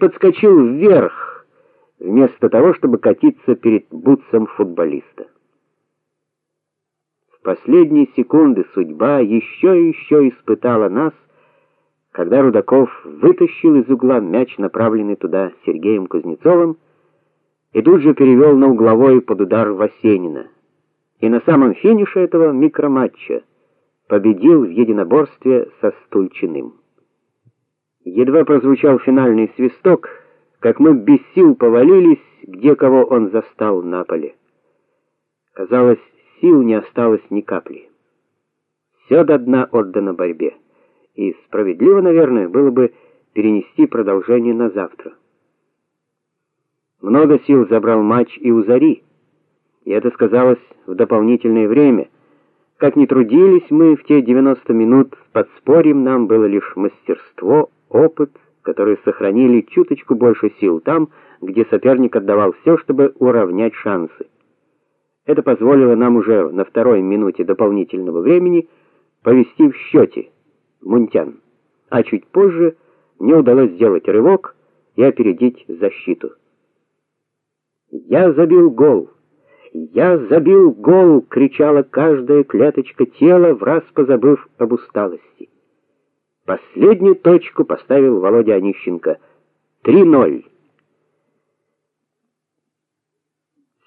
подскочил вверх, вместо того, чтобы катиться перед бутсом футболиста. В последние секунды судьба еще и еще испытала нас, когда Рудаков вытащил из угла мяч, направленный туда Сергеем Кузнецовым, и тут же перевел на угловой под удар Васенина. И на самом финише этого микроматча победил в единоборстве со Стульчиным. Едва прозвучал финальный свисток, как мы без сил повалились, где кого он застал на поле. Казалось, сил не осталось ни капли. Все до дна отдано борьбе. И справедливо, наверное, было бы перенести продолжение на завтра. Много сил забрал матч и у Зари. И это сказалось в дополнительное время. Как ни трудились мы в те 90 минут, подспорьем нам было лишь мастерство, опыт, которые сохранили чуточку больше сил там, где соперник отдавал все, чтобы уравнять шансы. Это позволило нам уже на второй минуте дополнительного времени повести в счете Мунтян. А чуть позже мне удалось сделать рывок и опередить защиту. Я забил гол. Я забил гол, кричала каждая клеточка тела, враз позабыв об усталости. Последнюю точку поставил Володя Онищенко. 3:0.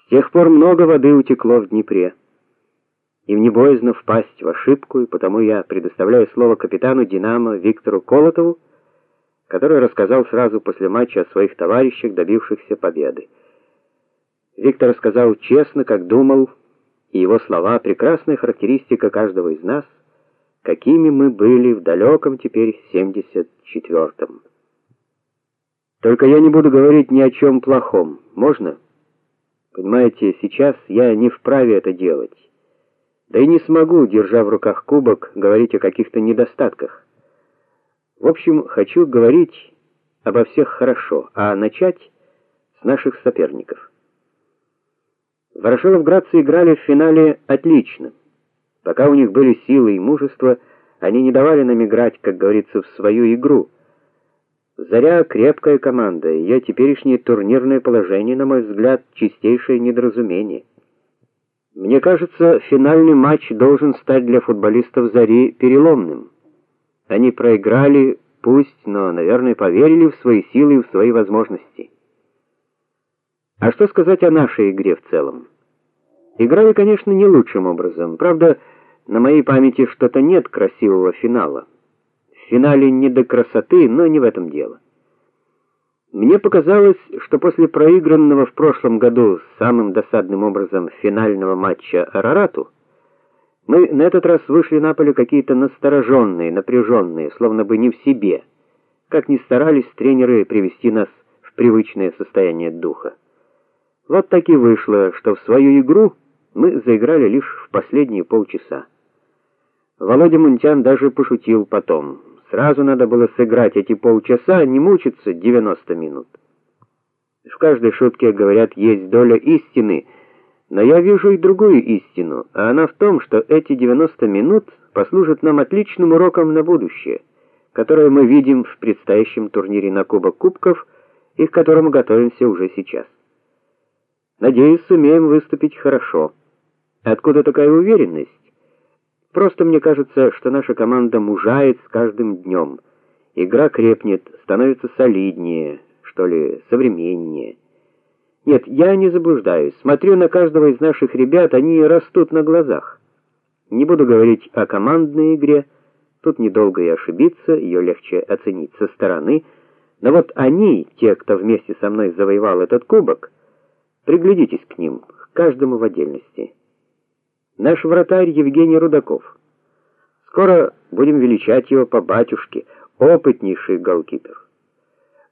С тех пор много воды утекло в Днепре. И мне боязно впасть в ошибку, и потому я предоставляю слово капитану Динамо Виктору Колотову, который рассказал сразу после матча о своих товарищах, добившихся победы. Виктор рассказал честно, как думал, и его слова прекрасная характеристика каждого из нас, какими мы были в далеком теперь 74-м. Только я не буду говорить ни о чем плохом. Можно? Понимаете, сейчас я не вправе это делать. Да и не смогу, держа в руках кубок, говорить о каких-то недостатках. В общем, хочу говорить обо всех хорошо, а начать с наших соперников. Ворошиловградцы играли в финале отлично. Пока у них были силы и мужество, они не давали нам играть, как говорится, в свою игру. Заря крепкая команда, ее теперешнее турнирное положение, на мой взгляд, чистейшее недоразумение. Мне кажется, финальный матч должен стать для футболистов Зари переломным. Они проиграли, пусть, но, наверное, поверили в свои силы и в свои возможности. А что сказать о нашей игре в целом? Играли, конечно, не лучшим образом. Правда, на моей памяти что-то нет красивого финала. В финале не до красоты, но не в этом дело. Мне показалось, что после проигранного в прошлом году самым досадным образом финального матча Арарату мы на этот раз вышли на поле какие-то настороженные, напряженные, словно бы не в себе. Как ни старались тренеры привести нас в привычное состояние духа. Вот так и вышло, что в свою игру мы заиграли лишь в последние полчаса. Володя Мунтян даже пошутил потом: "Сразу надо было сыграть эти полчаса, а не мучиться 90 минут". В каждой шутке, говорят, есть доля истины, но я вижу и другую истину, а она в том, что эти 90 минут послужат нам отличным уроком на будущее, которое мы видим в предстоящем турнире на Кубок Кубков и к которому готовимся уже сейчас. Надеюсь, сумеем выступить хорошо. Откуда такая уверенность? Просто мне кажется, что наша команда мужает с каждым днем. Игра крепнет, становится солиднее, что ли, современнее. Нет, я не заблуждаюсь. Смотрю на каждого из наших ребят, они растут на глазах. Не буду говорить о командной игре. Тут недолго и ошибиться, ее легче оценить со стороны. Но вот они, те, кто вместе со мной завоевал этот кубок, приглядитесь к ним, к каждому в отдельности. Наш вратарь Евгений Рудаков. Скоро будем величать его по батюшке, опытнейший голкипер.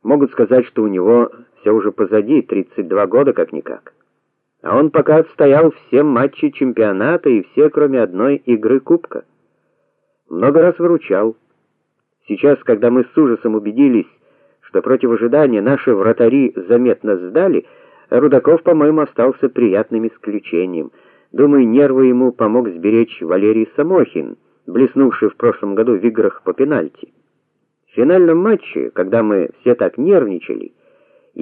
Могут сказать, что у него все уже позади, 32 года как никак. А он пока отстоял все матчи чемпионата и все, кроме одной игры кубка. Много раз выручал. Сейчас, когда мы с ужасом убедились, что против ожидания наши вратари заметно сдали, Рудаков, по-моему, остался приятным исключением. Думаю, нервы ему помог сберечь Валерий Самохин, блеснувший в прошлом году в играх по пенальти. В финальном матче, когда мы все так нервничали,